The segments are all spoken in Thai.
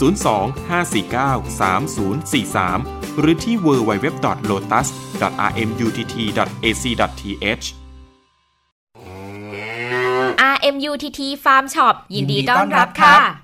02-549-3043 หรือที่ www.lotus.rmutt.ac.th RMUTT Farm Shop ยินดีต้อนรับค่ะ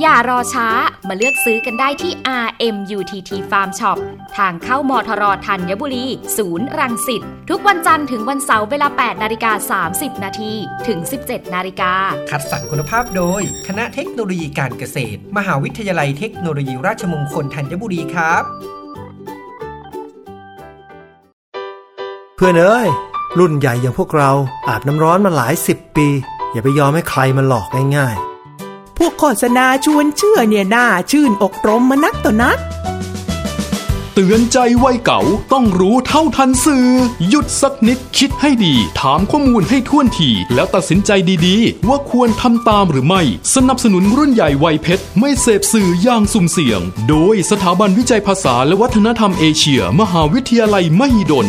อย่ารอช้ามาเลือกซื้อกันได้ที่ RMUTT Farm Shop ทางเข้ามทรธัญบุรี ศูนย์รังสิตทุกวันจันทร์ถึงวันเสาร์เวลา 8 นาฬิกา 30 นาทีถึง 17 นาฬิกา คัดสรรคุณภาพโดย คณะเทคโนโลยีการเกษตร มหาวิทยาลัยเทคโนโลยีราชมงคลธัญบุรีครับ เพื่อนเอ้ย รุ่นใหญ่อย่างพวกเราอาบน้ำร้อนมาหลายสิบปี อย่าไปยอมให้ใครมาหลอกง่ายพ วกโฆษณาชวนเชื่อเนี่ยน่าชื่นอกรมมานักต่อนัก เตือนใจวัยเก่าต้องรู้เท่าทันสื่อ หยุดสักนิดคิดให้ดี ถามข้อมูลให้ท่วนที แล้วตัดสินใจดีๆ ว่าควรทำตามหรือไม่ สนับสนุนรุ่นใหญ่วัยเพชร ไม่เสพสื่ออย่างสุ่มเสี่ยง โดยสถาบันวิจัยภาษาและวัฒนธรรมเอเชีย มหาวิทยาลัยมหิดล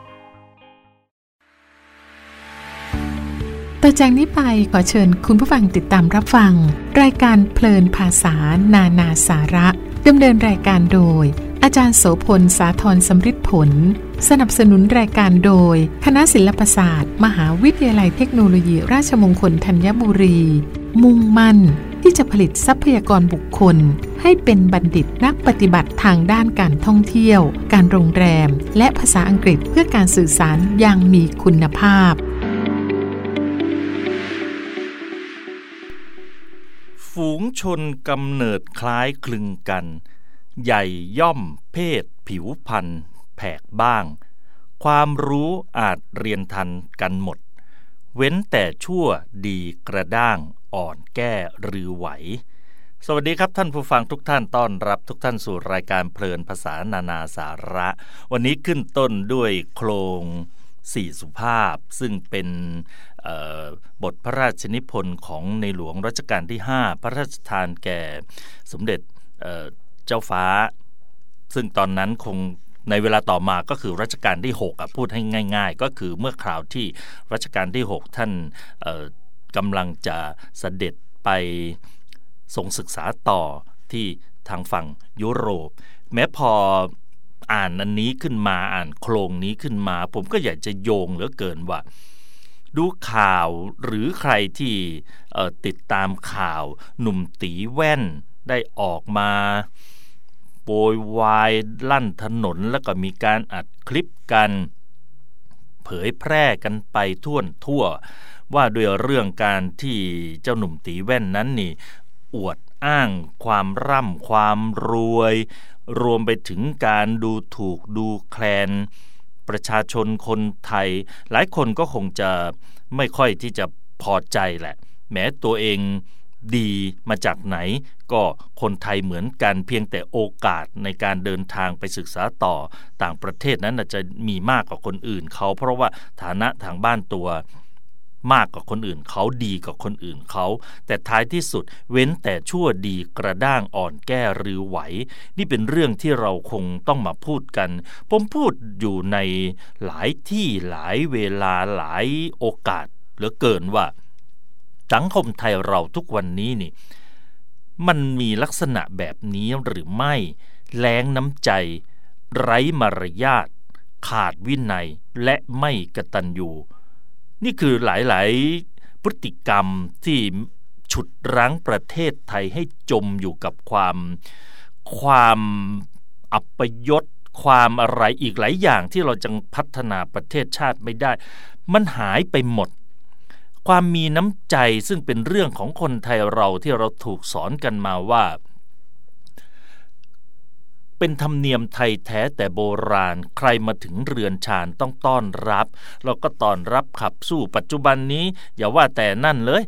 ต่อจากนี้ไปขอเชิญคุณผู้ฟังติดตามรับฟัง รายการเพลินภาษานานาสาระดำเนินรายการโดย อาจารย์โสพลสาธรสำริดผล สนับสนุนรายการโดย คณะศิลปศาสตร์ มหาวิทยาลัยเทคโนโลยีราชมงคลธัญบุรี มุ่งมั่น ที่จะผลิตทรัพยากรบุคคล ให้เป็นบัณฑิตนักปฏิบัติทางด้านการท่องเที่ยว การโรงแรม และภาษาอังกฤษเพื่อการสื่อสารอย่างมีคุณภาพ ฝูงชนกำเนิดคล้ายคลึงกัน ใหญ่ย่อมเพศผิวพันธ์แผกบ้าง ความรู้อาจเรียนทันกันหมด เว้นแต่ชั่วดีกระด้างอ่อนแก้หรือไหว สวัสดีครับท่านผู้ฟังทุกท่านต้อนรับทุกท่านสู่รายการเพลินภาษานานาสาระ วันนี้ขึ้นต้นด้วยโครง สี่สุภาพ ซึ่งเป็นบทพระราชนิพนธ์ของในหลวงรัชกาลที่ 5 พระราชทานแก่สมเด็จเเจ้าฟ้า ซึ่งตอนนั้นคงในเวลาต่อมาก็คือรัชกาลที่ 6อะพูดให้ง่าย ๆ ก็คือเมื่อคราวที่รัชกาลที่ 6 ท่านกำลังจะเสด็จไปทรงศึกษาต่อที่ทางฝั่งยุโรป แม้พอ อ่านอันนี้ขึ้นมาอ่านโครงนี้ขึ้นมา ผมก็อยากจะโยงเหลือเกินว่า ดูข่าวหรือใครที่ติดตามข่าว หนุ่มตีแว่นได้ออกมาโวยวายลั่นถนนแล้วก็มีการอัดคลิปกัน เผยแพร่กันไปทั่วทั่ว ว่าด้วยเรื่องการที่เจ้าหนุ่มตีแว่นนั้นนี่ อวดอ้างความร่ำความรวย รวมไปถึงการดูถูกดูแคลน ประชาชนคนไทย หลายคนก็คงจะไม่ค่อยที่จะพอใจแหละ แม้ตัวเองดีมาจากไหน ก็คนไทยเหมือนกันเพียงแต่โอกาสในการเดินทางไปศึกษาต่อต่างประเทศนั้นอาจจะมีมากกว่าคนอื่นเขา เพราะว่าฐานะทางบ้านตัว มากกว่าคนอื่น เขาดีกว่าคนอื่นเขา แต่ท้ายที่สุดเว้นแต่ชั่วดีกระด้างอ่อนแก้หรือไหว นี่เป็นเรื่องที่เราคงต้องมาพูดกัน ผมพูดอยู่ในหลายที่หลายเวลาหลายโอกาสเหลือเกินว่า สังคมไทยเราทุกวันนี้นี่ มันมีลักษณะแบบนี้หรือไม่ แรงน้ำใจ ไร้มารยาทขาดวินัยและไม่กระตัญญู นี่คือหลาย ๆ พฤติกรรมที่ฉุดรั้งประเทศไทยให้จมอยู่กับความความอัปยศความอะไรอีกหลายอย่างที่เราจะพัฒนาประเทศชาติไม่ได้ มันหายไปหมด ความมีน้ำใจซึ่งเป็นเรื่องของคนไทยเราที่เราถูกสอนกันมาว่า เป็นธรรมเนียมไทยแท้แต่โบราณ ใครมาถึงเรือนชานต้องต้อนรับ เราก็ต้อนรับขับสู้ปัจจุบันนี้ อย่าว่าแต่นั่นเลย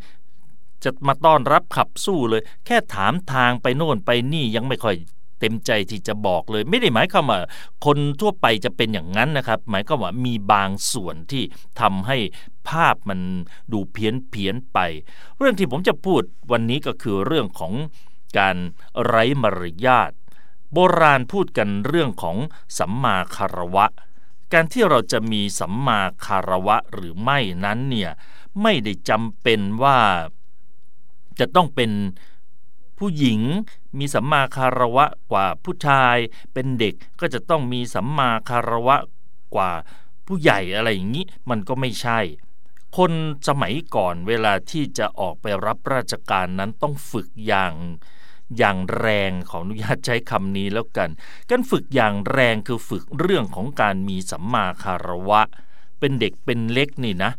จะมาต้อนรับขับสู้เลย แค่ถามทางไปโน่นไปนี่ยังไม่ค่อยเต็มใจที่จะบอกเลย ไม่ได้หมายความว่าคนทั่วไปจะเป็นอย่างนั้นนะครับ หมายความว่ามีบางส่วนที่ทำให้ภาพมันดูเพี้ยนเพียนไป เรื่องที่ผมจะพูดวันนี้ก็คือเรื่องของการไร้มารยาท โบราณพูดกันเรื่องของสัมมาคารวะ การที่เราจะมีสัมมาคารวะหรือไม่นั้นเนี่ยไม่ได้จำเป็นว่าจะต้องเป็นผู้หญิงมีสัมมาคารวะกว่าผู้ชาย เป็นเด็กก็จะต้องมีสัมมาคารวะกว่าผู้ใหญ่อะไรอย่างนี้มันก็ไม่ใช่ คนสมัยก่อนเวลาที่จะออกไปรับราชการนั้นต้องฝึกอย่าง อย่างแรงขออนุญาตใช้คำนี้แล้วกัน การฝึกอย่างแรงคือฝึกเรื่องของการมีสัมมาคารวะ เป็นเด็กเป็นเล็กนี่นะ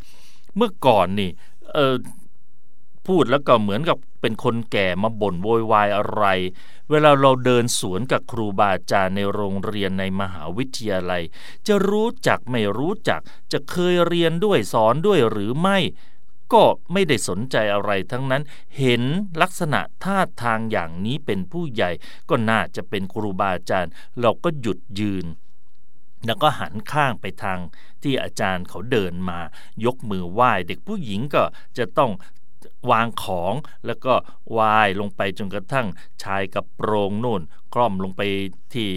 เมื่อก่อนนี่เออพูดแล้วก็เหมือนกับเป็นคนแก่มาบ่นโวยวายอะไร เวลาเราเดินสวนกับครูบาอาจารย์ในโรงเรียนในมหาวิทยาลัย จะรู้จักไม่รู้จัก จะเคยเรียนด้วยสอนด้วยหรือไม่ ก็ไม่ได้สนใจอะไรทั้งนั้น เห็นลักษณะท่าทางอย่างนี้เป็นผู้ใหญ่ ก็น่าจะเป็นครูบาอาจารย์ เราก็หยุดยืน แล้วก็หันข้างไปทางที่อาจารย์เขาเดินมา ยกมือไหว้ เด็กผู้หญิงก็จะต้องวางของแล้วก็วายลงไปจนกระทั่งชายกับโปรงนู่นคล่อมลงไปที่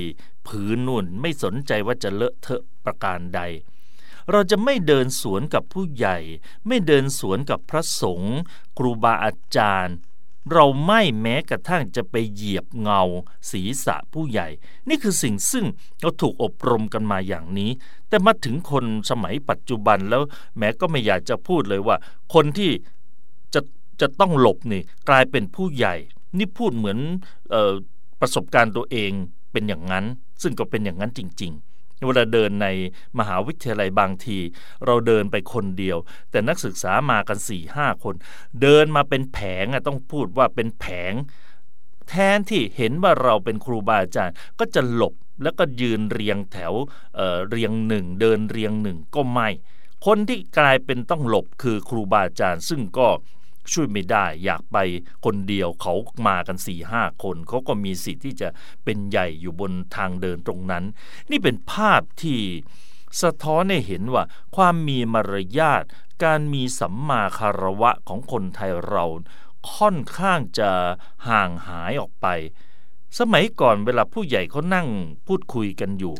พื้นนู่น ไม่สนใจว่าจะเลอะเทอะประการใด เราจะไม่เดินสวนกับผู้ใหญ่ ไม่เดินสวนกับพระสงฆ์ครูบาอาจารย์ เราไม่แม้กระทั่งจะไปเหยียบเงา ศีรษะผู้ใหญ่ นี่คือสิ่งซึ่งเราถูกอบรมกันมาอย่างนี้ แต่มาถึงคนสมัยปัจจุบันแล้วแม้ก็ไม่อยากจะพูดเลยว่า คนที่จะจะต้องหลบนี่กลายเป็นผู้ใหญ่ นี่พูดเหมือนออประสบการณ์ตัวเองเป็นอย่างนั้น ซึ่งก็เป็นอย่างนั้นจริง ๆ เวลาเดินในมหาวิทยาลัยบางที เราเดินไปคนเดียว แต่นักศึกษามากัน4ี่ห้าคน เดินมาเป็นแผงอะต้องพูดว่าเป็นแผง แทนที่เห็นว่าเราเป็นครูบาอาจารย์ก็จะหลบแล้วก็ยืนเรียงแถวเเรียงหนึ่งเดินเรียงหนึ่งก็ไม่ คนที่กลายเป็นต้องหลบคือครูบาอาจารย์ ซึ่งก็ ช่วยไม่ได้ อยากไปคนเดียวเขามากัน4ี่ห้าคนเขาก็มีสิทธิ์ที่จะเป็นใหญ่อยู่บนทางเดินตรงนั้น นี่เป็นภาพที่สะท้อนให้เห็นว่าความมีมารยาทการมีสัมมาคารวะของคนไทยเราค่อนข้างจะห่างหายออกไป สมัยก่อนเวลาผู้ใหญ่เขานั่งพูดคุยกันอยู่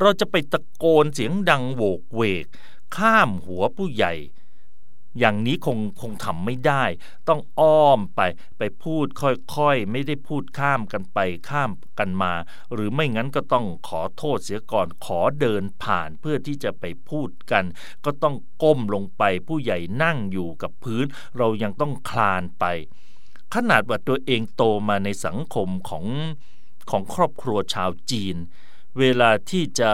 เราจะไปตะโกนเสียงดังโวกเวก ข้ามหัวผู้ใหญ่ อย่างนี้คงคงทำไม่ได้ ต้องอ้อมไปไปพูดค่อยๆ ไม่ได้พูดข้ามกันไปข้ามกันมา หรือไม่งั้นก็ต้องขอโทษเสียก่อนขอเดินผ่านเพื่อที่จะไปพูดกัน ก็ต้องก้มลงไปผู้ใหญ่นั่งอยู่กับพื้น เรายังต้องคลานไป ขนาดว่าตัวเองโตมาในสังคมของของครอบครัวชาวจีนเวลาที่จะ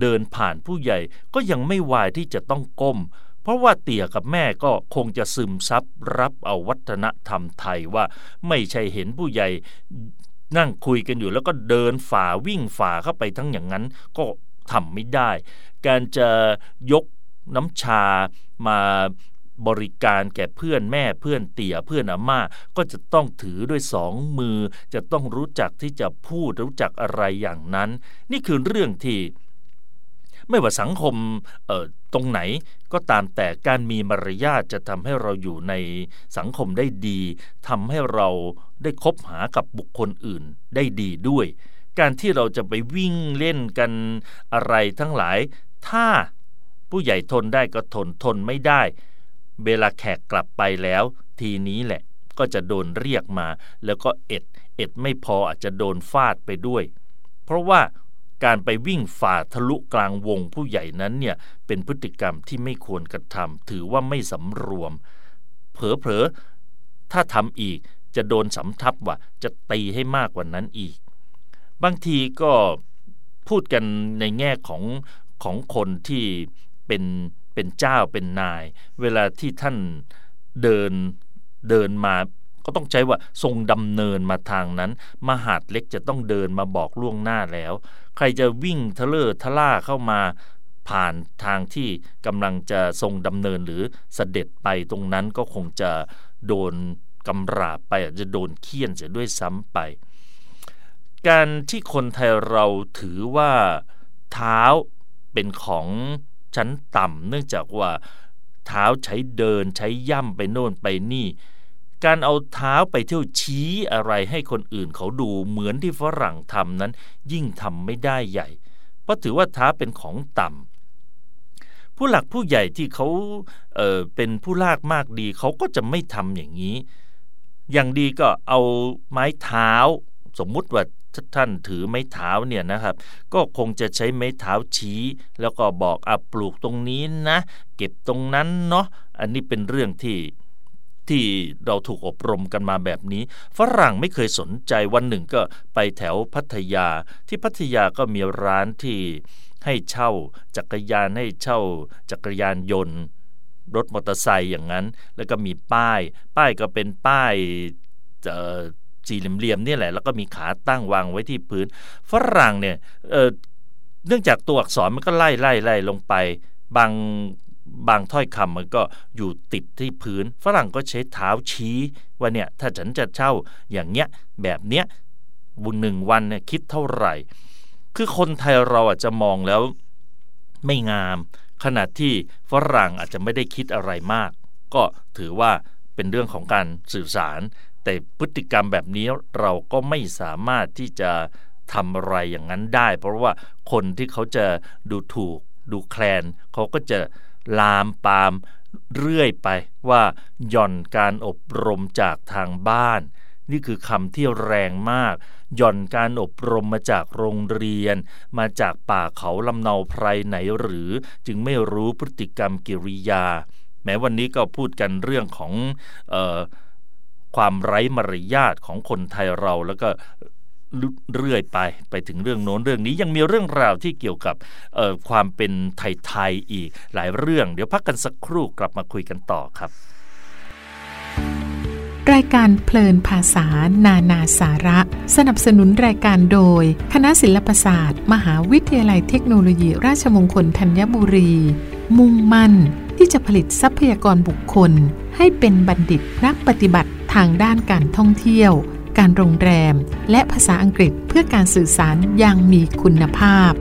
เดินผ่านผู้ใหญ่ก็ยังไม่วายที่จะต้องก้ม เพราะว่าเตี่ยกับแม่ก็คงจะซึมซับรับเอาวัฒนธรรมไทยว่าไม่ใช่เห็นผู้ใหญ่นั่งคุยกันอยู่แล้วก็เดินฝ่าวิ่งฝ่าเข้าไปทั้งอย่างนั้นก็ทำไม่ได้ การจะยกน้ำชามาบริการแก่เพื่อนแม่เพื่อนเตี่ยเพื่อนอาม่าก็จะต้องถือด้วยสองมือ จะต้องรู้จักที่จะพูดรู้จักอะไรอย่างนั้น นี่คือเรื่องที่ ไม่ว่าสังคมตรงไหนก็ตามแต่การมีมารยาทจะทำให้เราอยู่ในสังคมได้ดีทำให้เราได้คบหากับบุคคลอื่นได้ดีด้วย การที่เราจะไปวิ่งเล่นกันอะไรทั้งหลาย ถ้าผู้ใหญ่ทนได้ก็ทนทนไม่ได้ เวลาแขกกลับไปแล้ว ทีนี้แหละก็จะโดนเรียกมา แล้วก็เอ็ด เอ็ดไม่พออาจจะโดนฟาดไปด้วย เพราะว่า การไปวิ่งฝ่าทะลุกลางวงผู้ใหญ่นั้นเนี่ยเป็นพฤติกรรมที่ไม่ควรกระทำถือว่าไม่สำรวม เผลอๆถ้าทำอีกจะโดนสำทับว่าจะตีให้มากกว่านั้นอีก บางทีก็พูดกันในแง่ของของคนที่เป็นเป็นเจ้าเป็นนาย เวลาที่ท่านเดินเดินมา ก็ต้องใช้ว่าทรงดำเนินมาทางนั้น มหาดเล็กจะต้องเดินมาบอกล่วงหน้าแล้ว ใครจะวิ่งทะเลอทะล่าเข้ามาผ่านทางที่กำลังจะทรงดำเนินหรือเสด็จไปตรงนั้นก็คงจะโดนกำราบไปอาจจะโดนเคี่ยนเสียด้วยซ้ำไป การที่คนไทยเราถือว่าเท้าเป็นของชั้นต่ำเนื่องจากว่าเท้าใช้เดินใช้ย่ำไปโน่นไปนี่ การเอาเท้าไปเที่ยวชี้อะไรให้คนอื่นเขาดูเหมือนที่ฝรั่งทำนั้น ยิ่งทำไม่ได้ใหญ่ เพราะถือว่าเท้าเป็นของต่ำผู้หลักผู้ใหญ่ที่เขาเเป็นผู้ลากมากดี เขาก็จะไม่ทำอย่างนี้ อย่างดีก็เอาไม้เท้า สมมุติว่าท่านถือไม้เท้าเนี่ยนะครับ ก็คงจะใช้ไม้เท้าชี้ แล้วก็บอกอะปลูกตรงนี้นะ เก็บตรงนั้นเนาะอันนี้เป็นเรื่องที่ ที่เราถูกอบรมกันมาแบบนี้ ฝรั่งไม่เคยสนใจวันหนึ่งก็ไปแถวพัทยา ที่พัทยาก็มีร้านที่ให้เช่าจักรยานให้เช่า จักรยานยนต์ รถมอเตอร์ไซค์อย่างนั้น แล้วก็มีป้าย ป้ายก็เป็นป้ายสี่เหลี่ยมๆนี่แหละแล้วก็มีขาตั้งวางไว้ที่พื้น ฝรั่งเนี่ยเนื่องจากตัวอักษรมันก็ไล่ไล่ไล่ลงไป บาง บางถ้อยคำมันก็อยู่ติดที่พื้น ฝรั่งก็ใช้เท้าชี้ว่าเนี่ยถ้าฉันจะเช่าอย่างเนี้ยแบบเนี้ยบุญหนึ่งวันเนี่ยคิดเท่าไหร่ คือคนไทยเราอาจจะมองแล้วไม่งาม ขณะที่ฝรั่งอาจจะไม่ได้คิดอะไรมาก ก็ถือว่าเป็นเรื่องของการสื่อสาร แต่พฤติกรรมแบบนี้เราก็ไม่สามารถที่จะทำอะไรอย่างนั้นได้ เพราะว่าคนที่เขาจะดูถูกดูแคลนเขาก็จะ ลามปามเรื่อยไปว่าหย่อนการอบรมจากทางบ้าน นี่คือคำที่แรงมาก หย่อนการอบรมมาจากโรงเรียน มาจากป่าเขาลำเนาไพรไหนหรือ จึงไม่รู้พฤติกรรมกิริยา แม้วันนี้ก็พูดกันเรื่องของออความไร้มารยาทของคนไทยเราแล้วก็ เรื่อยไป ไปถึงเรื่องโน้นเรื่องนี้ยังมีเรื่องราวที่เกี่ยวกับความเป็นไทยๆอีกหลายเรื่อง เดี๋ยวพักกันสักครู่กลับมาคุยกันต่อครับ รายการเพลินภาษา นานาสาระ สนับสนุนรายการโดย คณะศิลปศาสตร์ มหาวิทยาลัยเทคโนโลยี ราชมงคลธัญบุรี มุ่งมั่นที่จะผลิตทรัพยากรบุคคล ให้เป็นบัณฑิตนักปฏิบัติทางด้านการท่องเที่ยว การโรงแรม และภาษาอังกฤษเพื่อการสื่อสารอย่างมีคุณภาพ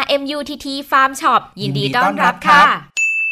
RMUTT Farm Shop ยินดีต้อนรับค่ะ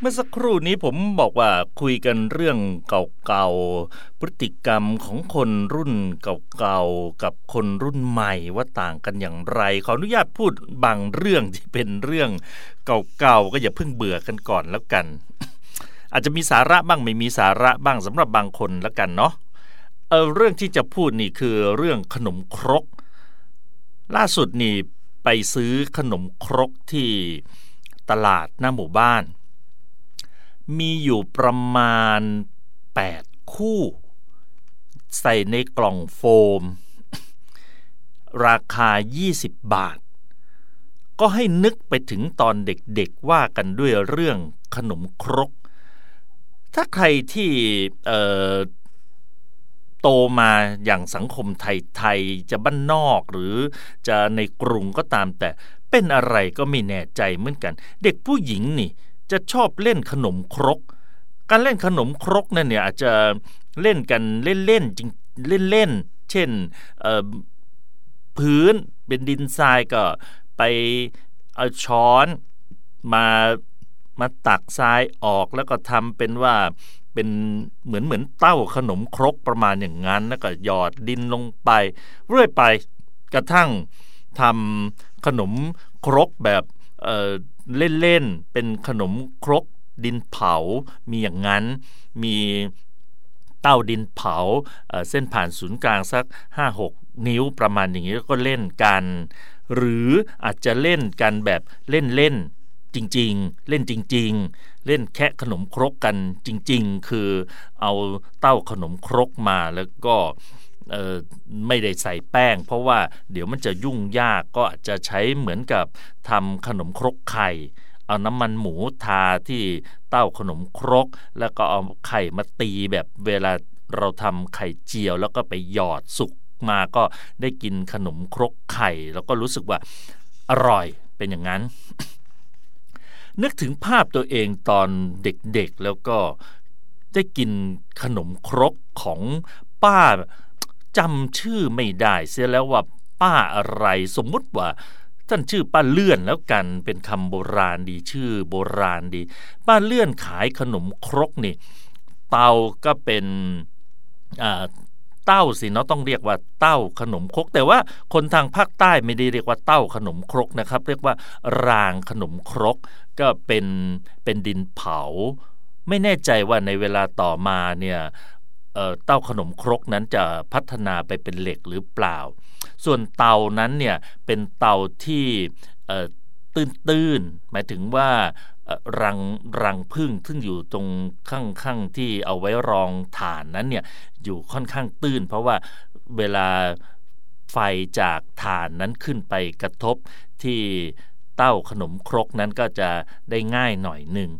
เมื่อสักครู่นี้ผมบอกว่าคุยกันเรื่องเก่าๆ พฤติกรรมของคนรุ่นเก่าๆ กับคนรุ่นใหม่ว่าต่างกันอย่างไร ขออนุญาตพูดบางเรื่องที่เป็นเรื่องเก่าๆ ก็อย่าเพิ่งเบื่อกันก่อนแล้วกัน อาจจะมีสาระบ้างไม่มีสาระบ้างสำหรับบางคนแล้วกันเนาะเออเรื่องที่จะพูดนี่คือเรื่องขนมครก ล่าสุดนี่ไปซื้อขนมครกที่ตลาดหน้าหมู่บ้าน มีอยู่ประมาณ 8 คู่ ใส่ในกล่องโฟม ราคา 20 บาท ก็ให้นึกไปถึงตอนเด็กๆว่ากันด้วยเรื่องขนมครก ถ้าใครที่โตมาอย่างสังคมไทยๆจะบ้านนอกหรือจะในกรุงก็ตามแต่เป็นอะไรก็ไม่แน่ใจเหมือนกัน เด็กผู้หญิงนี่ จะชอบเล่นขนมครก การเล่นขนมครกนั่นเนี่ยอาจจะเล่นกันเล่นๆจริงเล่นๆเช่นพื้นเป็นดินทรายก็ไปเอาช้อนมามาตักทรายออกแล้วก็ทำเป็นว่าเป็นเหมือนเหมือนเต้าขนมครกประมาณอย่างนั้นแล้วก็หยอดดินลงไป เรื่อยไปกระทั่งทำขนมครกแบบ เเล่นๆ เป็นขนมครกดินเผา มีอย่างนั้น มีเต้าดินเผาเเส้นผ่านศูนย์กลางสัก 5-6 นิ้วประมาณอย่างนี้ก็เล่นกัน หรืออาจจะเล่นกันแบบเล่นๆจริงๆ เล่นจริง ๆ เล่นแค่ขนมครกกันจริง ๆ คือเอาเต้าขนมครกมาแล้วก็ ไม่ได้ใส่แป้ง เพราะว่าเดี๋ยวมันจะยุ่งยากก็จจะใช้เหมือนกับทำขนมครกไข่เอาน้ำมันหมูทาที่เต้าขนมครก แล้วก็เอาไข่มาตีแบบเวลาเราทำไข่เจียว แล้วก็ไปหยอดสุกมาก็ได้กินขนมครกไข่ แล้วก็รู้สึกว่าอร่อยเป็นอย่างนั้น นึกถึงภาพตัวเองตอนเด็กๆ แล้วก็ได้กินขนมครกของป้า จำชื่อไม่ได้เสียแล้วว่าป้าอะไรสมมุติว่าท่านชื่อป้าเลื่อนแล้วกันเป็นคำโบราณดีชื่อโบราณดี ป้าเลื่อนขายขนมครกนี่ เตาก็เป็นเต้าสิเนาะต้องเรียกว่าเต้าขนมครก แต่ว่าคนทางภาคใต้ไม่ได้เรียกว่าเต้าขนมครกนะครับ เรียกว่ารางขนมครก ก็เป็นเป็นดินเผา ไม่แน่ใจว่าในเวลาต่อมาเนี่ย เต้าขนมครกนั้นจะพัฒนาไปเป็นเหล็กหรือเปล่า ส่วนเตานั้นเนี่ยเป็นเตาที่ตื้นๆ หมายถึงว่ารังรังพึ่งซึ่งอยู่ตรงข้างข้างที่เอาไว้รองฐานนั้นเนี่ยอยู่ค่อนข้างตื้น เพราะว่าเวลาไฟจากฐานนั้นขึ้นไปกระทบที่เต้าขนมครกนั้นก็จะได้ง่ายหน่อยหนึ่ง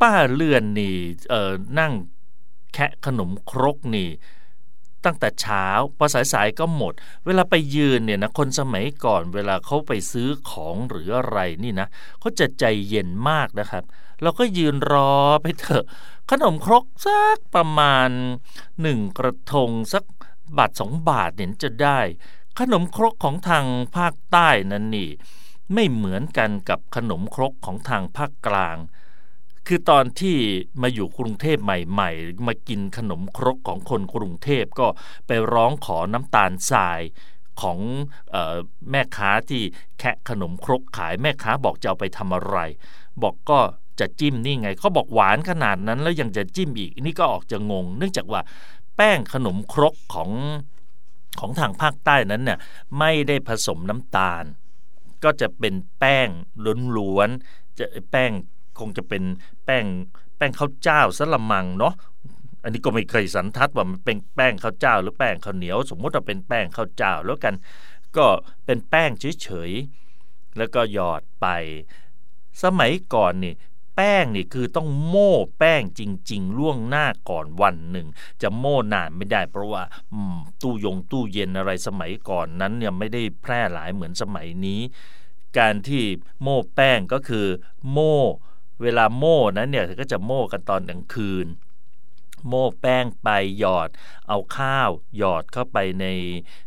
ป้าเลื่อนนี่นั่ง คะขนมครกนี่ ตั้งแต่เช้าพอสายๆก็หมด เวลาไปยืนเนี่ยนะคนสมัยก่อนเวลาเขาไปซื้อของหรืออะไรนี่นะเขาจะใจเย็นมากนะครับเราก็ยืนรอไปเถอะ ขนมครกสักประมาณหนึ่งกระทงสักบาทสองบาทเนี่ยจะได้ ขนมครกของทางภาคใต้นั้นนี่ ไม่เหมือนกันกับขนมครกของทางภาคกลาง คือตอนที่มาอยู่กรุงเทพใหม่ๆ มากินขนมครกของคนกรุงเทพก็ไปร้องขอน้ำตาลทรายของออแม่ค้าที่แคะขนมครกขายแม่ค้าบอกจะเอาไปทำอะไร บอกก็จะจิ้มนี่ไงเขาบอกหวานขนาดนั้นแล้วยังจะจิ้มอีกนี่ก็ออกจะงง เนื่องจากว่าแป้งขนมครกของของทางภาคใต้นั้นเนี่ยไม่ได้ผสมน้ำตาล ก็จะเป็นแป้งล้วนๆจะแป้ง คงจะเป็นแป้งแป้งข้าวเจ้าสละมังเนาะอันนี้ก็ไม่เคยสันทัดว่ามันเป็นแป้งข้าวเจ้า หรือแป้งข้าวเหนียว สมมติว่าเป็นแป้งข้าวเจ้าแล้วกันก็เป็นแป้งเฉยๆแล้วก็หยอดไป สมัยก่อนนี่แป้งนี่คือต้องโม่แป้งจริง ๆ ล่วงหน้าก่อนวันหนึ่ง จะโม่นานไม่ได้ เพราะว่าตู้ยงตู้เย็นอะไรสมัยก่อนนั้นเนี่ยไม่ได้แพร่หลายเหมือนสมัยนี้ การที่โม่แป้งก็คือโม่ เวลาโม่นั้นเนี่ยก็จะโม่กันตอนกลางคืน โม่แป้งไปหยอด เอาข้าวหยอดเข้าไปใน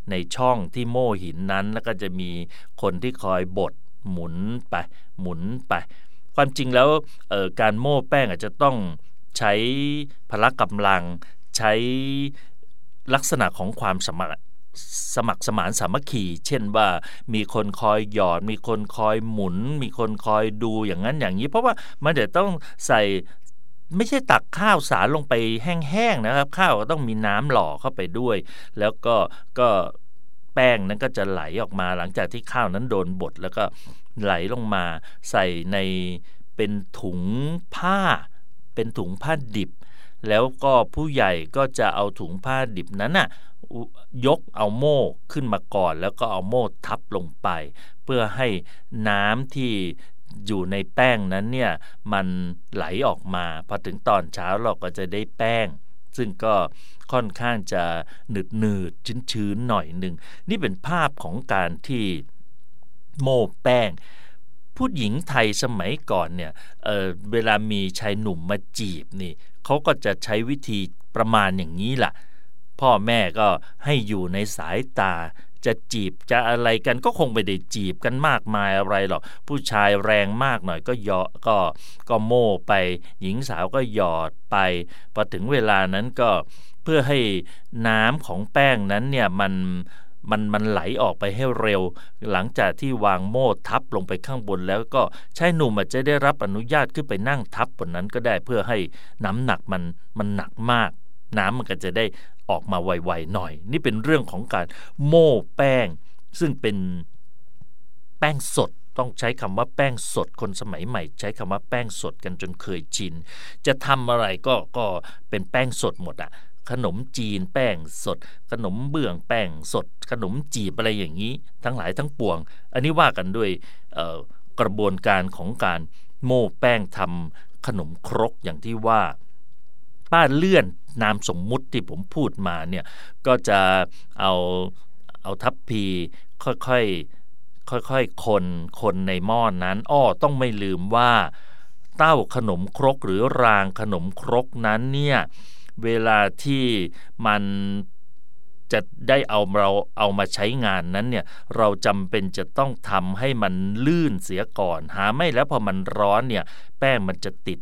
ในช่องที่โม่หินนั้น แล้วก็จะมีคนที่คอยบดหมุนไปหมุนไป ความจริงแล้วการโม่แป้งอาจจะต้องใช้พละกำลังใช้ลักษณะของความสมัคร สมัครสมานสามัคคี เช่นว่ามีคนคอยหยอด มีคนคอยหมุน มีคนคอยดูอย่างนั้นอย่างนี้ เพราะว่ามันเดี๋ยวต้องใส่ไม่ใช่ตักข้าวสารลงไปแห้งๆนะครับ ข้าวก็ต้องมีน้ำหล่อเข้าไปด้วย แล้วก็ก็แป้งนั้นก็จะไหลออกมาหลังจากที่ข้าวนั้นโดนบดแล้วก็ไหลลงมาใส่ในเป็นถุงผ้า เป็นถุงผ้าดิบ แล้วก็ผู้ใหญ่ก็จะเอาถุงผ้าดิบนั้นน่ะ ยกเอาโม่ขึ้นมาก่อน แล้วก็เอาโม่ทับลงไป เพื่อให้น้ำที่อยู่ในแป้งนั้นเนี่ยมันไหลออกมาพอถึงตอนเช้าเราก็จะได้แป้ง ซึ่งก็ค่อนข้างจะหนืดหนืดชื้นชื้นหน่อยหนึ่งนี่เป็นภาพของการที่โม่แป้ง ผู้หญิงไทยสมัยก่อนเนี่ยเเวลามีชายหนุ่มมาจีบนี่เขาก็จะใช้วิธีประมาณอย่างนี้แหละ พ่อแม่ก็ให้อยู่ในสายตาจะจีบจะอะไรกันก็คงไม่ได้จีบกันมากมายอะไรหรอกผู้ชายแรงมากหน่อยก็ยอก็ก็โม่ไป หญิงสาวก็หยอดไปพอถึงเวลานั้นก็เพื่อให้น้ำของแป้งนั้นเนี่ยมันมันมันไหลออกไปให้เร็ว หลังจากที่วางโม่ทับลงไปข้างบนแล้วก็ใช้หนุ่มอาจจะได้รับอนุญาตขึ้นไปนั่งทับบนนั้นก็ได้เพื่อให้น้ำหนักมันมันหนักมาก น้ำมันก็จะได้ ออกมาไวๆหน่อย นี่เป็นเรื่องของการโม่แป้ง ซึ่งเป็นแป้งสดต้องใช้คำว่าแป้งสดคนสมัยใหม่ ใช้คำว่าแป้งสดกันจนเคยชิน จะทำอะไรก็ก็เป็นแป้งสดหมดอะขนมจีนแป้งสด ขนมเบื้องแป้งสด ขนมจีบอะไรอย่างนี้ ทั้งหลายทั้งปวง อันนี้ว่ากันด้วยกระบวนการของการโม่แป้งทำขนมครกอย่างที่ว่า ป้าเลื่อนนามสมมุติที่ผมพูดมาเนี่ยก็จะเอาเอาทัพพีค่อยๆค่อยๆคนคนในหม้อนนั้นอ้อต้องไม่ลืมว่าเต้าขนมครกหรือรางขนมครกนั้นเนี่ยเวลาที่มันจะได้เอาเราเอามาใช้งานนั้นเนี่ยเราจำเป็นจะต้องทำให้มันลื่นเสียก่อน หาไม่แล้วพอมันร้อนเนี่ยแป้งมันจะติด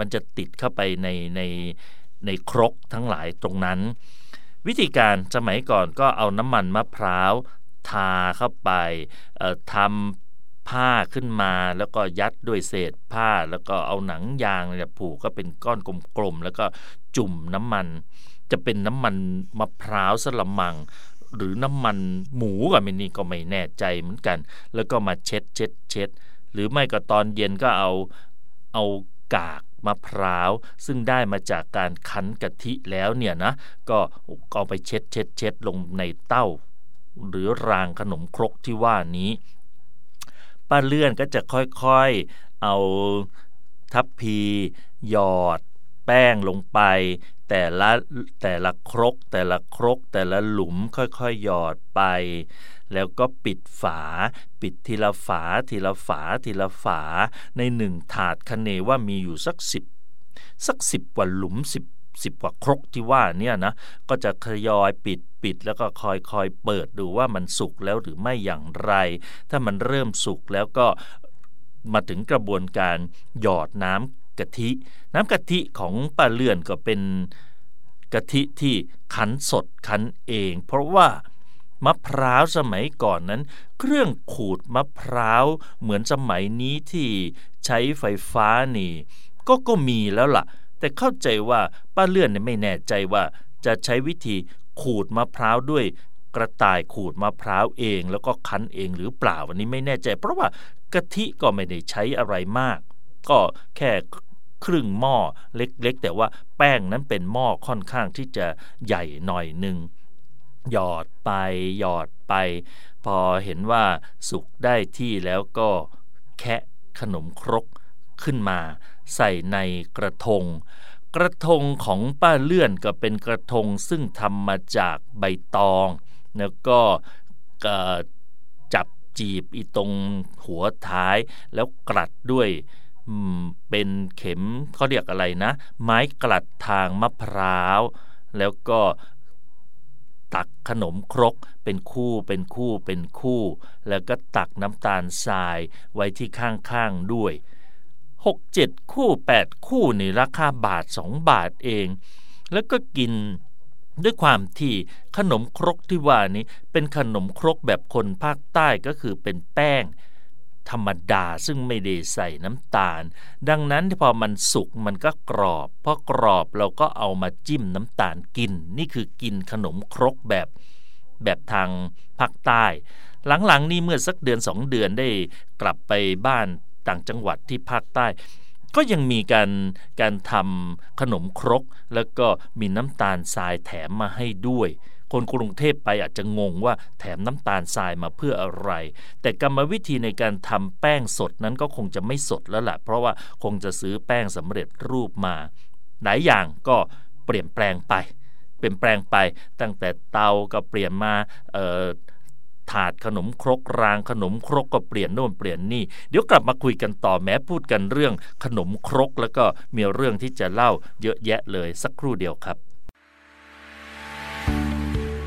มันจะติดเข้าไปในในในครกทั้งหลายตรงนั้น วิธีการสมัยก่อนก็เอาน้ำมันมะพร้าวทาเข้าไปทำผ้าขึ้นมาแล้วก็ยัดด้วยเศษผ้าแล้วก็เอาหนังยางเนี่ยผูกก็เป็นก้อนกลมๆแล้วก็จุ่มน้ำมัน จะเป็นน้ำมันมะพร้าวสละมัง หรือน้ำมันหมูกับมินี่ก็ไม่แน่ใจเหมือนกัน แล้วก็มาเช็ดเช็ดเช็ดหรือไม่ก็ตอนเย็นก็เอาเอากาก มะพร้าว ซึ่งได้มาจากการคั้นกะทิแล้วเนี่ยนะก็เอาไปเช็ดเช็ดเช็ดลงในเต้า หรือรางขนมครกที่ว่านี้ป้าเลื่อนก็จะค่อยๆเอาทัพพีหยอด แป้งลงไป แต่ละแต่ละครก แต่ละครก แต่ละหลุมค่อยๆหยอดไป แล้วก็ปิดฝา ปิดทีละฝาทีละฝาทีละฝา ในหนึ่งถาดคะเนว่ามีอยู่สักสิบสักสิบกว่าหลุมสิบสิบกว่าครกที่ว่าเนี่ยนะก็จะทยอยปิดปิดแล้วก็คอยคอยเปิดดูว่ามันสุกแล้วหรือไม่อย่างไร ถ้ามันเริ่มสุกแล้วก็มาถึงกระบวนการหยอดน้ำกะทิ น้ำกะทิของป้าเลื่อนก็เป็นกะทิที่คั้นสดคั้นเอง เพราะว่า มะพร้าวสมัยก่อนนั้น เครื่องขูดมะพร้าวเหมือนสมัยนี้ที่ใช้ไฟฟ้านี่ ก็ก็มีแล้วล่ะ แต่เข้าใจว่าป้าเลื่อนไม่แน่ใจว่าจะใช้วิธีขูดมะพร้าวด้วยกระต่ายขูดมะพร้าวเอง แล้วก็คั้นเองหรือเปล่าวันนี้ไม่แน่ใจ เพราะว่ากะทิก็ไม่ได้ใช้อะไรมาก ก็แค่ครึ่งหม้อเล็กๆ แต่ว่าแป้งนั้นเป็นหม้อค่อนข้างที่จะใหญ่หน่อยหนึ่ง หยอดไปหยอดไป พอเห็นว่าสุกได้ที่แล้วก็แคะขนมครกขึ้นมา ใส่ในกระทง กระทงของป้าเลื่อนก็เป็นกระทงซึ่งทำมาจากใบตอง แล้วก็จับจีบอีตรงหัวท้ายแล้วกลัดด้วยเป็นเข็มเขาเรียกอะไรนะ ไม้กลัดทางมะพร้าว แล้วก็ ตักขนมครก เป็นคู่เป็นคู่เป็นคู่ แล้วก็ตักน้ำตาลทรายไว้ที่ข้างๆด้วย6 7คู่8คู่นี่ราคาบาท2บาทเอง แล้วก็กินด้วยความที่ขนมครกที่ว่านี้เป็นขนมครกแบบคนภาคใต้ก็คือเป็นแป้ง ธรรมดาซึ่งไม่ได้ใส่น้ำตาล ดังนั้นพอมันสุกมันก็กรอบพอกรอบเราก็เอามาจิ้มน้ำตาลกิน นี่คือกินขนมครกแบบแบบทางภาคใต้ หลังๆนี่เมื่อสักเดือนสองเดือนได้กลับไปบ้านต่างจังหวัดที่ภาคใต้ ก็ยังมีการการทำขนมครก แล้วก็มีน้ำตาลทรายแถมมาให้ด้วย คนกรุงเทพไปอาจจะงงว่าแถมน้ำตาลทรายมาเพื่ออะไร แต่กรรมวิธีในการทำแป้งสดนั้นก็คงจะไม่สดแล้วละ่ะ เพราะว่าคงจะซื้อแป้งสำเร็จรูปมา หลายอย่างก็เปลี่ยนแปลงไป เปลี่ยนแปลงไป ตั้งแต่เตาก็เปลี่ยนมาถาดขนมครกรางขนมครกก็เปลี่ยนโน่นเปลี่ยนนี่ เดี๋ยวกลับมาคุยกันต่อแม้พูดกันเรื่องขนมครกแล้วก็มีเรื่องที่จะเล่าเยอะแยะเลยสักครู่เดียวครับ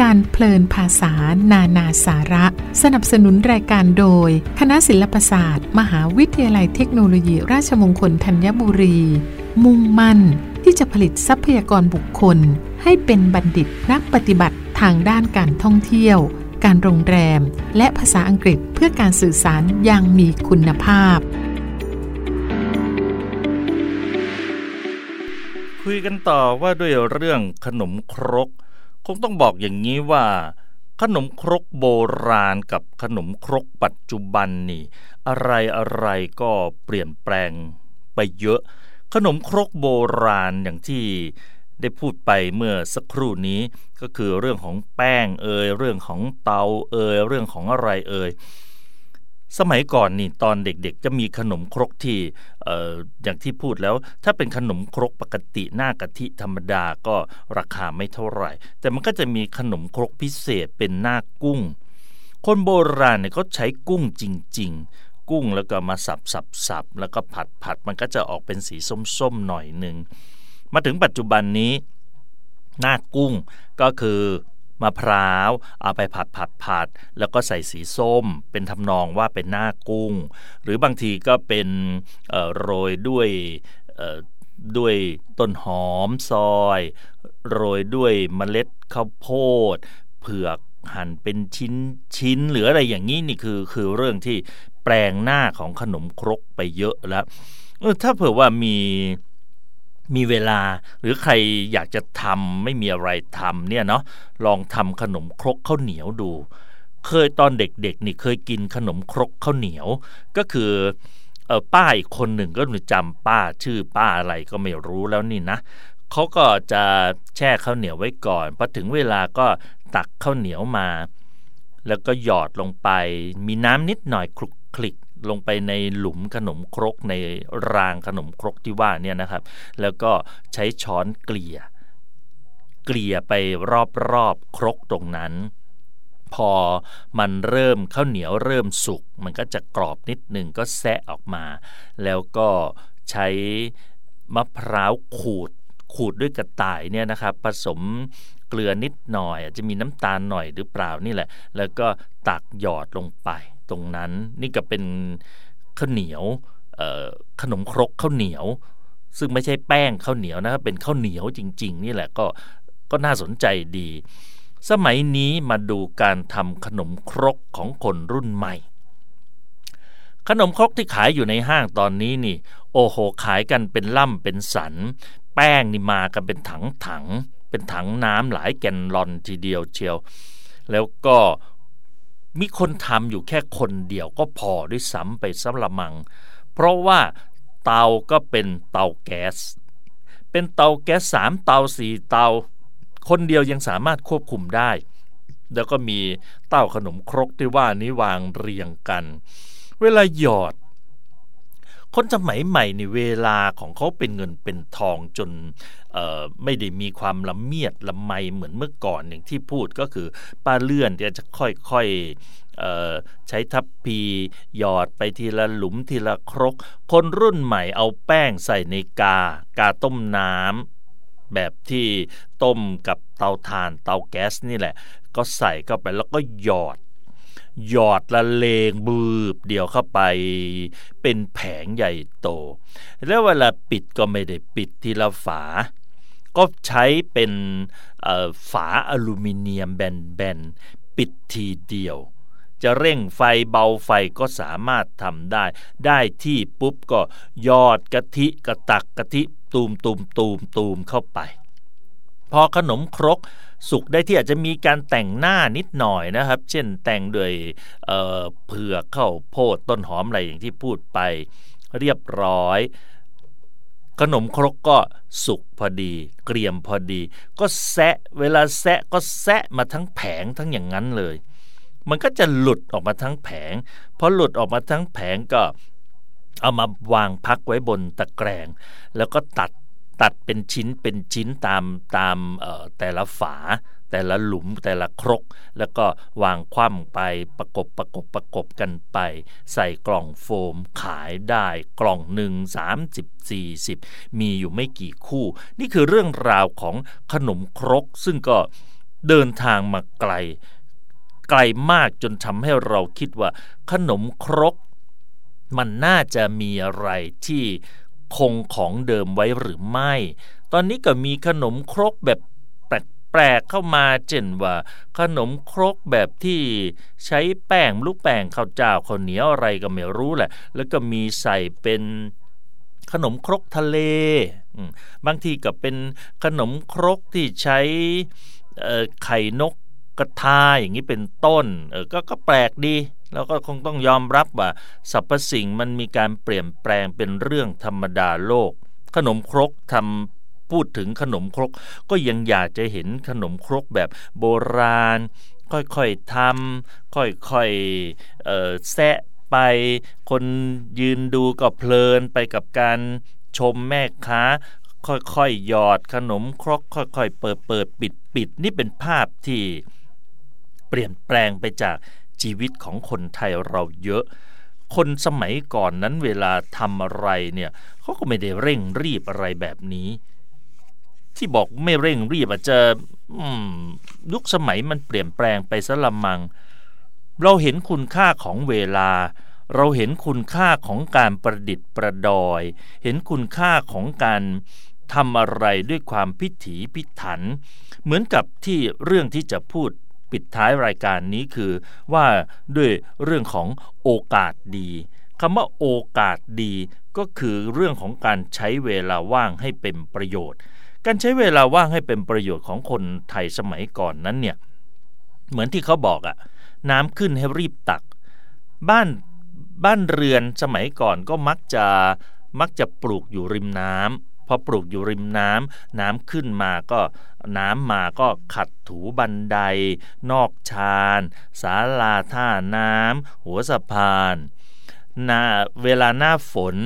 การเพลินภาษานานาสาระ สนับสนุนรายการโดย คณะศิลปศาสตร์ มหาวิทยาลัยเทคโนโลยีราชมงคลธัญบุรี มุ่งมั่น ที่จะผลิตทรัพยากรบุคคล ให้เป็นบัณฑิตนักปฏิบัติทางด้านการท่องเที่ยว การโรงแรม และภาษาอังกฤษเพื่อการสื่อสารอย่างมีคุณภาพ คุยกันต่อว่าด้วยเรื่องขนมครก คงต้องบอกอย่างนี้ว่า ขนมครกโบราณกับขนมครกปัจจุบันนี่ อะไรอะไรก็เปลี่ยนแปลงไปเยอะ ขนมครกโบราณอย่างที่ได้พูดไปเมื่อสักครู่นี้ก็คือเรื่องของแป้งเอยเรื่องของเตาเอยเรื่องของอะไรเอ่ย สมัยก่อนนี่ตอนเด็กๆ จะมีขนมครกที่อออย่างที่พูดแล้ว ถ้าเป็นขนมครกปกติหน้ากะทิธรรมดาก็ราคาไม่เท่าไหร่ แต่มันก็จะมีขนมครกพิเศษเป็นหน้ากุ้ง คนโบราณเนี่ยเขาใช้กุ้งจริง ๆ กุ้งแล้วก็มาสับสับสับแล้วก็ผัดผัดมันก็จะออกเป็นสีส้มๆหน่อยหนึ่งมาถึงปัจจุบันนี้ หน้ากุ้งก็คือ มะพร้าว เอาไปผัดผัดผัด แล้วก็ใส่สีส้ม เป็นทำนองว่าเป็นหน้ากุ้ง หรือบางทีก็เป็นโรยด้วยด้วยต้นหอมซอย โรยด้วยเมล็ดข้าวโพด เผือกหั่นเป็นชิ้นชิ้นหรืออะไรอย่างนี้นี่คือคือเรื่องที่แปลงหน้าของขนมครกไปเยอะแล้วถ้าเผื่อว่ามี มีเวลาหรือใครอยากจะทำไม่มีอะไรทำเนี่ยเนาะลองทำขนมครกข้าวเหนียวดู เคยตอนเด็กๆนี่เคยกินขนมครกข้าวเหนียว ก็คือเออป้าอีกคนหนึ่งก็จำป้าชื่อป้าอะไรก็ไม่รู้แล้วนี่นะเขาก็จะแช่ข้าวเหนียวไว้ก่อนพอถึงเวลาก็ตักข้าวเหนียวมา แล้วก็หยอดลงไป มีน้ำนิดหน่อยคลุกคลิก ลงไปในหลุมขนมครกในรางขนมครกที่ว่าเนี่ยนะครับ แล้วก็ใช้ช้อนเกลี่ย เกลี่ยไปรอบๆครกตรงนั้น พอมันเริ่มข้าวเหนียวเริ่มสุก มันก็จะกรอบนิดหนึ่งก็แซะออกมา แล้วก็ใช้มะพร้าวขูดขูดด้วยกระต่ายเนี่ยนะครับ ผสมเกลือนิดหน่อยอาจจะมีน้ำตาลหน่อยหรือเปล่านี่แหละ แล้วก็ตักหยอดลงไป ตรงนั้น นี่ก็เป็นข้าวเหนียวขนมครกข้าวเหนียว ซึ่งไม่ใช่แป้งข้าวเหนียวนะครับเป็นข้าวเหนียวจริง ๆ นี่แหละก็ก็น่าสนใจดี สมัยนี้มาดูการทำขนมครกของคนรุ่นใหม่ ขนมครกที่ขายอยู่ในห้างตอนนี้นี่ โอ้โหขายกันเป็นล่ำเป็นสัน แป้งนี่มากันเป็นถังถังเป็นถังน้ำหลายแกนลอนทีเดียวเชียว แล้วก็ มีคนทำอยู่แค่คนเดียวก็พอด้วยซ้ำไปสำหรับมัง เพราะว่าเตาก็เป็นเตาแก๊ส เป็นเตาแก๊สสามเตาสี่เตา คนเดียวยังสามารถควบคุมได้ แล้วก็มีเต้าขนมครกที่ว่านี้วางเรียงกัน เวลาหยอด คนสมัยใหม่ในเวลาของเขาเป็นเงินเป็นทองจนไม่ได้มีความละเมียดละไมเหมือนเมื่อก่อนอย่างที่พูดก็คือป้าเลื่อนจะค่อยๆใช้ทัพพีหยอดไปทีละหลุมทีละครก คนรุ่นใหม่เอาแป้งใส่ในกา กาต้มน้ำแบบที่ต้มกับเตาถ่านเตาแก๊สนี่แหละ ก็ใส่เข้าไปแล้วก็หยอด หยอดละเลงบืบเดียวเข้าไป เป็นแผงใหญ่โต แล้วเวลาปิดก็ไม่ได้ปิดทีละฝา ก็ใช้เป็นฝาอลูมิเนียมแบนๆ ปิดทีเดียว จะเร่งไฟเบาไฟก็สามารถทำได้ ได้ที่ปุ๊บก็ยอดกะทิกระตักกะทิตูมตูมตูมตูมเข้าไป อขนมครกสุกได้ที่อาจจะมีการแต่งหน้านิดหน่อยนะครับ เช่นแต่งด้วยเเผือกข้าวโพดต้นหอมอะไรอย่างที่พูดไปเรียบร้อย ขนมครกก็สุกพอดี เกรียมพอดี ก็แซะเวลาแซะก็แซะมาทั้งแผงทั้งอย่างนั้นเลย มันก็จะหลุดออกมาทั้งแผงพอหลุดออกมาทั้งแผงก็เอามาวางพักไว้บนตะแกรง แล้วก็ตัด ตัดเป็นชิ้นเป็นชิ้นตามตามแต่ละฝา แต่ละหลุมแต่ละครก แล้วก็วางคว่ำไปประกบประกบประกบกันไป ใส่กล่องโฟมขายได้กล่องหนึ่งสามสิบสี่สิบมีอยู่ไม่กี่คู่ นี่คือเรื่องราวของขนมครก ซึ่งก็เดินทางมาไกล ไกลมากจนทำให้เราคิดว่า ขนมครก มันน่าจะมีอะไรที่ คงของเดิมไว้หรือไม่ ตอนนี้ก็มีขนมครกแบบแปลกๆเข้ามาเช่นว่า ขนมครกแบบที่ใช้แป้งลูกแป้งข้าวเจ้าข้าวเหนียวอะไรก็ไม่รู้แหละ แล้วก็มีใส่เป็นขนมครกทะเล บางทีก็เป็นขนมครกที่ใช้ไข่นก กระทาอย่างนี้เป็นต้นเออก็ก็แปลกดี แล้วก็คงต้องยอมรับว่าสรรพสิ่งมันมีการเปลี่ยนแปลงเป็นเรื่องธรรมดาโลก ขนมครกทำพูดถึงขนมครก ก็ยังอยากจะเห็นขนมครกแบบโบราณ ค่อยๆทำค่อยๆแซะไปคนยืนดูก็เพลินไปกับการชมแม่ค้า ค่อยๆหยอดขนมครก ค่อยๆ เปิดเปิดปิดปิดนี่เป็นภาพที่ เปลี่ยนแปลงไปจากชีวิตของคนไทยเราเยอะ คนสมัยก่อนนั้นเวลาทำอะไรเนี่ยเขาก็ไม่ได้เร่งรีบอะไรแบบนี้ ที่บอกไม่เร่งรีบอาจจะยุคสมัยมันเปลี่ยนแปลงไปสละมัง เราเห็นคุณค่าของเวลา เราเห็นคุณค่าของการประดิษฐ์ประดอย เห็นคุณค่าของการทำอะไรด้วยความพิถีพิถัน เหมือนกับที่เรื่องที่จะพูด ปิดท้ายรายการนี้คือว่าด้วยเรื่องของโอกาสดีคำว่าโอกาสดีก็คือเรื่องของการใช้เวลาว่างให้เป็นประโยชน์ การใช้เวลาว่างให้เป็นประโยชน์ของคนไทยสมัยก่อนนั้นเนี่ยเหมือนที่เขาบอกอะน้ำขึ้นให้รีบตัก บ้านบ้านเรือนสมัยก่อนก็มักจะมักจะปลูกอยู่ริมน้ำ พอปลูกอยู่ริมน้ำน้ำขึ้นมาก็น้ำมาก็ขัดถูบันได นอกชานศาลาท่าน้ำหัวสะพานนาเวลาหน้าฝน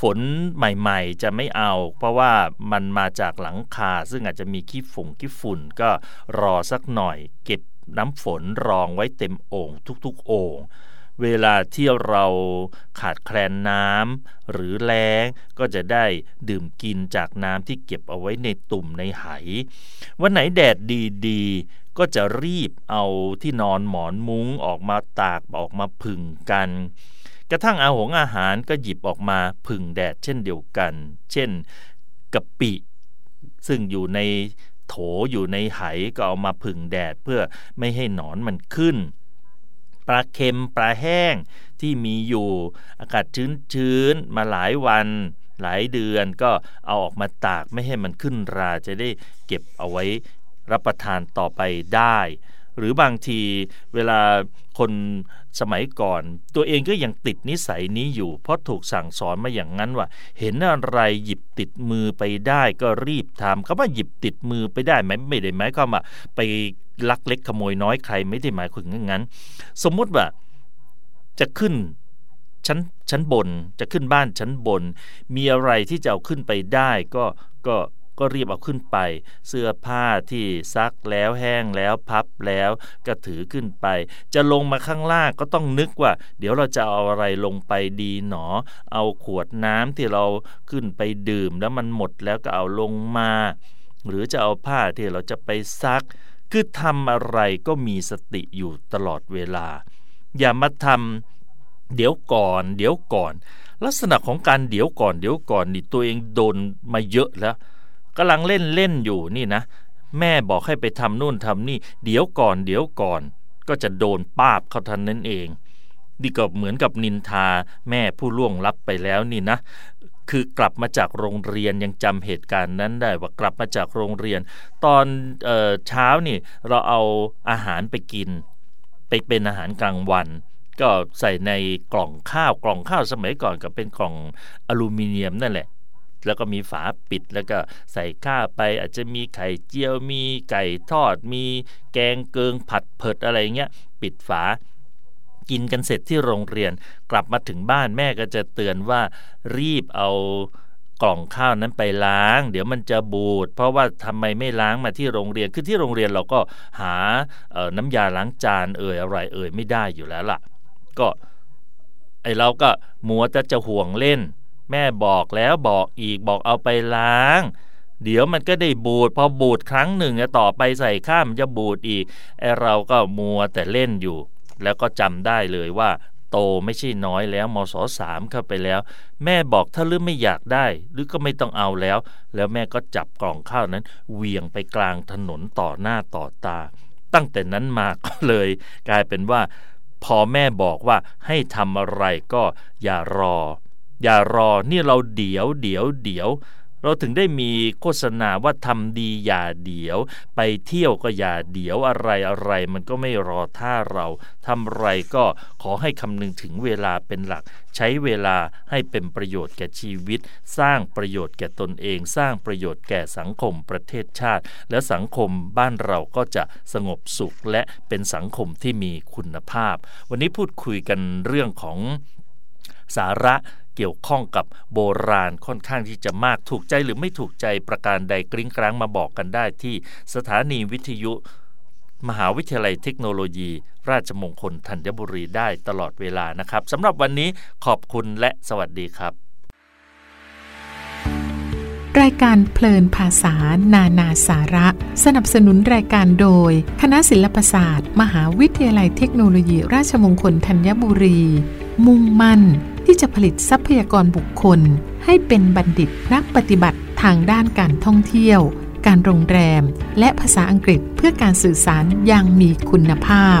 ฝนใหม่ๆ จะไม่เอา เพราะว่ามันมาจากหลังคา ซึ่งอาจจะมีขี้ฝงขี้ฝุ่นก็รอสักหน่อย เก็บน้ำฝนรองไว้เต็มโอ่งทุกๆโอ่ง เวลาที่เราขาดแคลนน้ำหรือแล้งก็จะได้ดื่มกินจากน้ำที่เก็บเอาไว้ในตุ่มในไห วันไหนแดดดีๆ ก็จะรีบเอาที่นอนหมอนมุ้งออกมาตากออกมาผึ่งกัน กระทั่งอาหงอาหารก็หยิบออกมาผึ่งแดดเช่นเดียวกัน เช่นกะปิ ซึ่งอยู่ในโถอยู่ในไหก็เอามาผึ่งแดดเพื่อไม่ให้หนอนมันขึ้น ปลาเค็มปลาแห้งที่มีอยู่อากาศชื้นๆมาหลายวันหลายเดือนก็เอาออกมาตากไม่ให้มันขึ้นราจะได้เก็บเอาไว้รับประทานต่อไปได้ หรือบางทีเวลาคนสมัยก่อน ตัวเองก็ยังติดนิสัยนี้อยู่ เพราะถูกสั่งสอนมาอย่างนั้นว่า เห็นอะไรหยิบติดมือไปได้ก็รีบทำคำว่าหยิบติดมือไปได้ไหมไม่ได้หมายความว่าไปลักเล็กขโมยน้อยใครไม่ได้หมายถึงงั้น สมมุติว่าจะขึ้นชั้นชั้นบนจะขึ้นบ้านชั้นบน มีอะไรที่จะเอาขึ้นไปได้ก็ก็ ก็รีบเอาขึ้นไป เสื้อผ้าที่ซักแล้วแห้งแล้วพับแล้วก็ถือขึ้นไป จะลงมาข้างล่างก็ต้องนึกว่า เดี๋ยวเราจะเอาอะไรลงไปดีหนอ เอาขวดน้ำที่เราขึ้นไปดื่ม แล้วมันหมดแล้วก็เอาลงมา หรือจะเอาผ้าที่เราจะไปซัก คือทำอะไรก็มีสติอยู่ตลอดเวลา อย่ามาทำเดี๋ยวก่อน เดี๋ยวก่อน ลักษณะของการเดี๋ยวก่อน เดี๋ยวก่อนนี่ตัวเองโดนมาเยอะแล้ว กำลังเล่นเล่นอยู่นี่นะ แม่บอกให้ไปทำนู่นทำนี่ เดี๋ยวก่อนเดี๋ยวก่อน ก็จะโดนปาบเขาทันนั่นเองนี่ก็เหมือนกับนินทาแม่ผู้ล่วงลับไปแล้วนี่นะ คือกลับมาจากโรงเรียนยังจำเหตุการณ์นั้นได้ว่ากลับมาจากโรงเรียน ตอนเออเช้านี่เราเอาอาหารไปกิน ไปเป็นอาหารกลางวัน ก็ใส่ในกล่องข้าวกล่องข้าวสมัยก่อนก็เป็นกล่องอลูมิเนียมนั่นแหละ แล้วก็มีฝาปิดแล้วก็ใส่ข้าวไป อาจจะมีไข่เจียวมีไก่ทอด มีแกงเกิงผัดเผิดอะไรเงี้ยปิดฝากินกันเสร็จที่โรงเรียนกลับมาถึงบ้านแม่ก็จะเตือนว่ารีบเอากล่องข้าวนั้นไปล้าง เดี๋ยวมันจะบูด เพราะว่าทำไมไม่ล้างมาที่โรงเรียนคือที่โรงเรียนเราก็หาน้ำยาล้างจานเอ่ยอะไรเอ่ยไม่ได้อยู่แล้วล่ะ ก็ไอเราก็มัวจะจะห่วงเล่น แม่บอกแล้วบอกอีกบอกเอาไปล้าง เดี๋ยวมันก็ได้บูดพอบูดครั้งหนึ่งต่อไปใส่ข้ามจะบูดอีกไอเราก็มัวแต่เล่นอยู่ แล้วก็จำได้เลยว่า โตไม่ใช่น้อยแล้วมศสามเข้าไปแล้ว แม่บอกถ้าลือไม่อยากได้ หรือก็ไม่ต้องเอาแล้ว แล้วแม่ก็จับกล่องข้าวนั้นเวียงไปกลางถนนต่อหน้าต่อตา ตั้งแต่นั้นมาก็เลย กลายเป็นว่า พอแม่บอกว่าให้ทำอะไรก็อย่ารอ อย่ารอนี่เราเดี๋ยวเดี๋ยวเดี๋ยวเราถึงได้มีโฆษณาว่าทำดีอย่าเดี๋ยว ไปเที่ยวก็อย่าเดี๋ยวอะไรอะไรมันก็ไม่รอท่าเราทำไรก็ขอให้คำนึงถึงเวลาเป็นหลัก ใช้เวลาให้เป็นประโยชน์แก่ชีวิต สร้างประโยชน์แก่ตนเอง สร้างประโยชน์แก่สังคมประเทศชาติ และสังคมบ้านเราก็จะสงบสุขและเป็นสังคมที่มีคุณภาพ วันนี้พูดคุยกันเรื่องของ สาระเกี่ยวข้องกับโบราณค่อนข้างที่จะมากถูกใจหรือไม่ถูกใจประการใดกริ้งกลางมาบอกกันได้ที่สถานีวิทยุมหาวิทยาลัยเทคโนโลยี ราชมงคลธัญบุรีได้ตลอดเวลานะครับสำหรับวันนี้ขอบคุณและสวัสดีครับ รายการเพลินภาษา นานาสาระ สนับสนุนรายการโดย คณะศิลปศาสตร์ มหาวิทยาลัยเทคโนโลยี ราชมงคลธัญบุรี มุ่งมั่น ที่จะผลิตทรัพยากรบุคคล ให้เป็นบัณฑิตนักปฏิบัติทางด้านการท่องเที่ยว การโรงแรม และภาษาอังกฤษเพื่อการสื่อสารอย่างมีคุณภาพ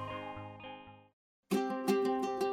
000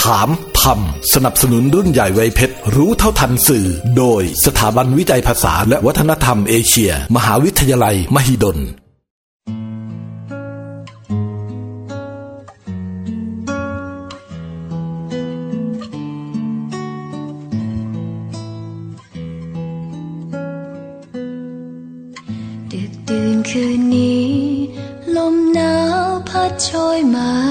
ถามทำสนับสนุนรุ่นใหญ่ไวเพชร รู้เท่าทันสื่อ โดยสถาบันวิจัยภาษาและวัฒนธรรมเอเชีย มหาวิทยาลัยมหิดล ดึกดื่นคืนนี้ ลมหนาวพัดโชยมา